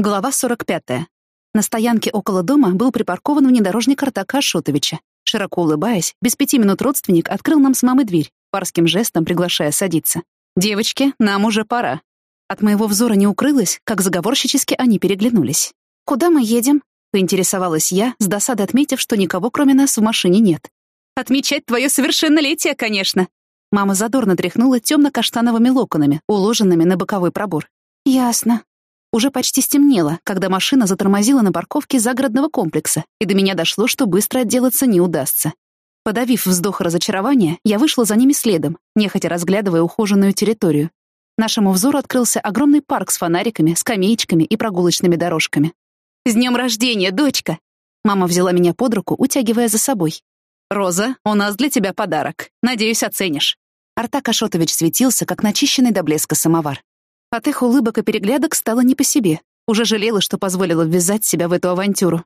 Глава 45. На стоянке около дома был припаркован внедорожник Артака Ашотовича. Широко улыбаясь, без пяти минут родственник открыл нам с мамой дверь, парским жестом приглашая садиться. «Девочки, нам уже пора». От моего взора не укрылось, как заговорщически они переглянулись. «Куда мы едем?» — поинтересовалась я, с досадой отметив, что никого кроме нас в машине нет. «Отмечать твое совершеннолетие, конечно!» Мама задорно тряхнула темно-каштановыми локонами, уложенными на боковой пробор. «Ясно», уже почти стемнело, когда машина затормозила на парковке загородного комплекса, и до меня дошло, что быстро отделаться не удастся. Подавив вздох разочарования, я вышла за ними следом, нехотя разглядывая ухоженную территорию. Нашему взору открылся огромный парк с фонариками, скамеечками и прогулочными дорожками. «С днем рождения, дочка!» Мама взяла меня под руку, утягивая за собой. «Роза, у нас для тебя подарок. Надеюсь, оценишь». Артак Ашотович светился, как начищенный до блеска самовар. От их улыбок и переглядок стало не по себе. Уже жалела, что позволила ввязать себя в эту авантюру.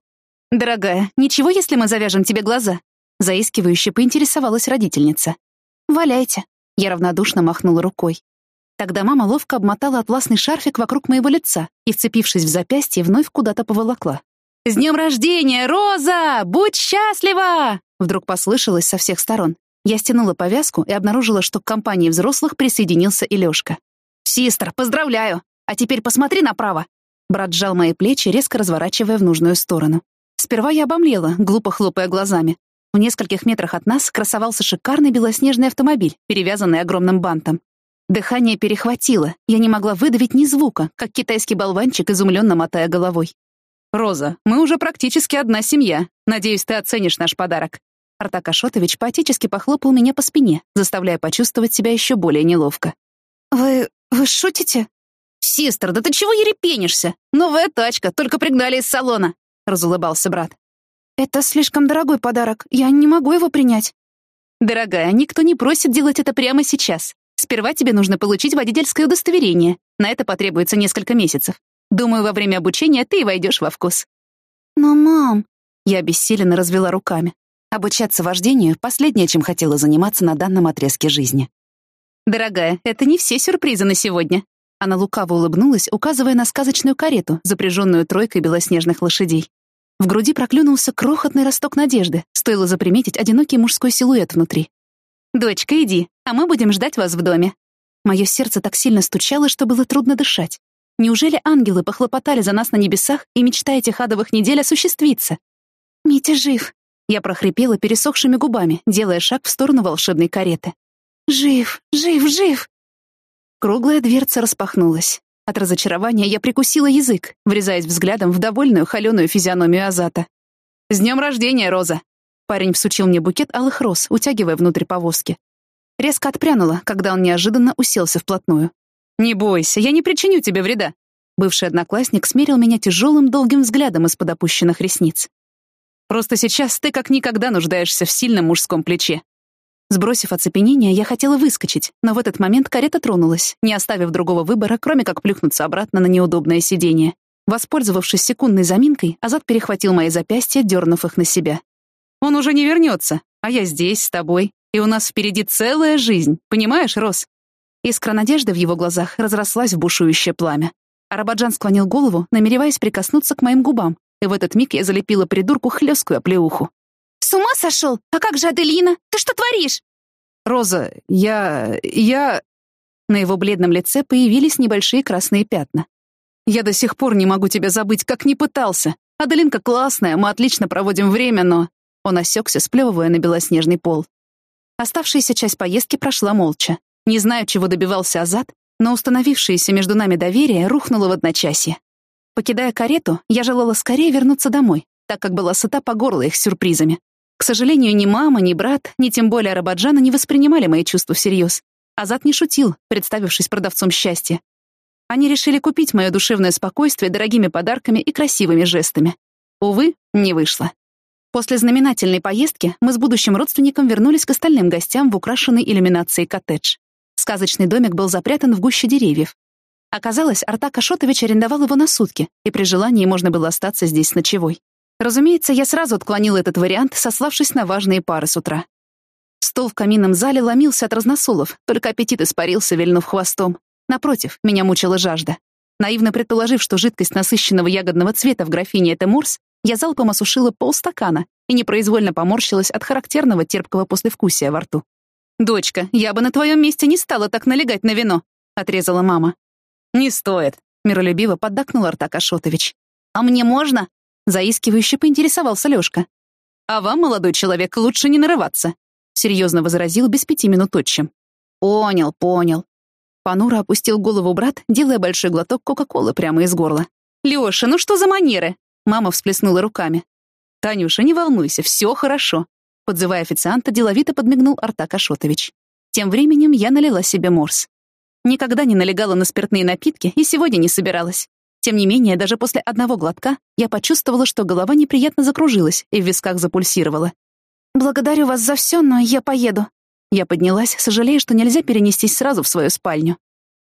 «Дорогая, ничего, если мы завяжем тебе глаза?» Заискивающе поинтересовалась родительница. «Валяйте». Я равнодушно махнула рукой. Тогда мама ловко обмотала атласный шарфик вокруг моего лица и, вцепившись в запястье, вновь куда-то поволокла. «С днем рождения, Роза! Будь счастлива!» Вдруг послышалось со всех сторон. Я стянула повязку и обнаружила, что к компании взрослых присоединился и Лёшка. «Систер, поздравляю! А теперь посмотри направо!» Брат сжал мои плечи, резко разворачивая в нужную сторону. Сперва я обомлела, глупо хлопая глазами. В нескольких метрах от нас красовался шикарный белоснежный автомобиль, перевязанный огромным бантом. Дыхание перехватило, я не могла выдавить ни звука, как китайский болванчик, изумленно мотая головой. «Роза, мы уже практически одна семья. Надеюсь, ты оценишь наш подарок». Артак Ашотович поотечески похлопал меня по спине, заставляя почувствовать себя еще более неловко. «Вы «Вы шутите?» «Систер, да ты чего ерепенишься? Новая тачка, только пригнали из салона», — разулыбался брат. «Это слишком дорогой подарок, я не могу его принять». «Дорогая, никто не просит делать это прямо сейчас. Сперва тебе нужно получить водительское удостоверение. На это потребуется несколько месяцев. Думаю, во время обучения ты войдешь во вкус». «Но, мам...» Я обессиленно развела руками. Обучаться вождению — последнее, чем хотела заниматься на данном отрезке жизни. «Дорогая, это не все сюрпризы на сегодня». Она лукаво улыбнулась, указывая на сказочную карету, запряженную тройкой белоснежных лошадей. В груди проклюнулся крохотный росток надежды, стоило заприметить одинокий мужской силуэт внутри. «Дочка, иди, а мы будем ждать вас в доме». Мое сердце так сильно стучало, что было трудно дышать. Неужели ангелы похлопотали за нас на небесах, и мечта этих адовых недель осуществится? «Митя жив», — я прохрипела пересохшими губами, делая шаг в сторону волшебной кареты. «Жив, жив, жив!» Круглая дверца распахнулась. От разочарования я прикусила язык, врезаясь взглядом в довольную холеную физиономию Азата. «С днем рождения, Роза!» Парень всучил мне букет алых роз, утягивая внутрь повозки. Резко отпрянула, когда он неожиданно уселся вплотную. «Не бойся, я не причиню тебе вреда!» Бывший одноклассник смерил меня тяжелым долгим взглядом из-под опущенных ресниц. «Просто сейчас ты как никогда нуждаешься в сильном мужском плече. Сбросив оцепенение, я хотела выскочить, но в этот момент карета тронулась, не оставив другого выбора, кроме как плюхнуться обратно на неудобное сиденье. Воспользовавшись секундной заминкой, Азат перехватил мои запястья, дернув их на себя. «Он уже не вернется, а я здесь, с тобой, и у нас впереди целая жизнь, понимаешь, Рос?» Искра надежды в его глазах разрослась в бушующее пламя. Арабаджан склонил голову, намереваясь прикоснуться к моим губам, и в этот миг я залепила придурку хлесткую оплеуху. «С ума сошел? А как же Аделина? Ты что творишь?» «Роза, я... я...» На его бледном лице появились небольшие красные пятна. «Я до сих пор не могу тебя забыть, как не пытался. Аделинка классная, мы отлично проводим время, но...» Он осекся, сплевывая на белоснежный пол. Оставшаяся часть поездки прошла молча. Не знаю, чего добивался Азат, но установившееся между нами доверие рухнуло в одночасье. Покидая карету, я желала скорее вернуться домой, так как была сыта по горло их сюрпризами. К сожалению, ни мама, ни брат, ни тем более Рабаджана не воспринимали мои чувства всерьез. Азат не шутил, представившись продавцом счастья. Они решили купить мое душевное спокойствие дорогими подарками и красивыми жестами. Увы, не вышло. После знаменательной поездки мы с будущим родственником вернулись к остальным гостям в украшенный иллюминацией коттедж. Сказочный домик был запрятан в гуще деревьев. Оказалось, Артак Ашотович арендовал его на сутки, и при желании можно было остаться здесь ночевой. Разумеется, я сразу отклонил этот вариант, сославшись на важные пары с утра. Стол в каминном зале ломился от разносолов, только аппетит испарился, вильнув хвостом. Напротив, меня мучила жажда. Наивно предположив, что жидкость насыщенного ягодного цвета в графине — это морс, я залпом осушила полстакана и непроизвольно поморщилась от характерного терпкого послевкусия во рту. «Дочка, я бы на твоем месте не стала так налегать на вино», — отрезала мама. «Не стоит», — миролюбиво поддакнул Артак Ашотович. «А мне можно?» — заискивающе поинтересовался Лёшка. «А вам, молодой человек, лучше не нарываться», — серьезно возразил без пяти минут отчим. «Понял, понял». Понуро опустил голову брат, делая большой глоток Кока-Колы прямо из горла. «Лёша, ну что за манеры?» Мама всплеснула руками. «Танюша, не волнуйся, все хорошо», — подзывая официанта, деловито подмигнул Артак Ашотович. Тем временем я налила себе морс. Никогда не налегала на спиртные напитки и сегодня не собиралась. Тем не менее, даже после одного глотка я почувствовала, что голова неприятно закружилась и в висках запульсировала. «Благодарю вас за все, но я поеду». Я поднялась, сожалея, что нельзя перенестись сразу в свою спальню.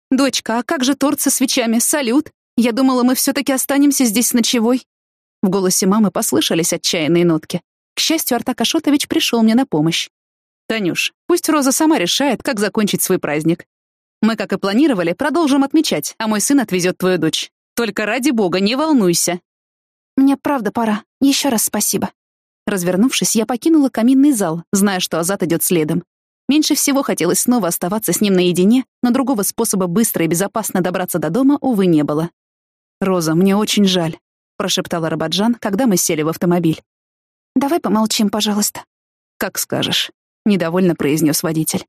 «Дочка, а как же торт со свечами? Салют! Я думала, мы все-таки останемся здесь с ночевой». В голосе мамы послышались отчаянные нотки. К счастью, Артак Ашотович пришел мне на помощь. «Танюш, пусть Роза сама решает, как закончить свой праздник. Мы, как и планировали, продолжим отмечать, а мой сын отвезет твою дочь. Только ради бога, не волнуйся». «Мне правда пора. Еще раз спасибо». Развернувшись, я покинула каминный зал, зная, что Азат идет следом. Меньше всего хотелось снова оставаться с ним наедине, но другого способа быстро и безопасно добраться до дома, увы, не было. «Роза, мне очень жаль», — прошептала Рабаджан, когда мы сели в автомобиль. «Давай помолчим, пожалуйста». «Как скажешь», — недовольно произнес водитель.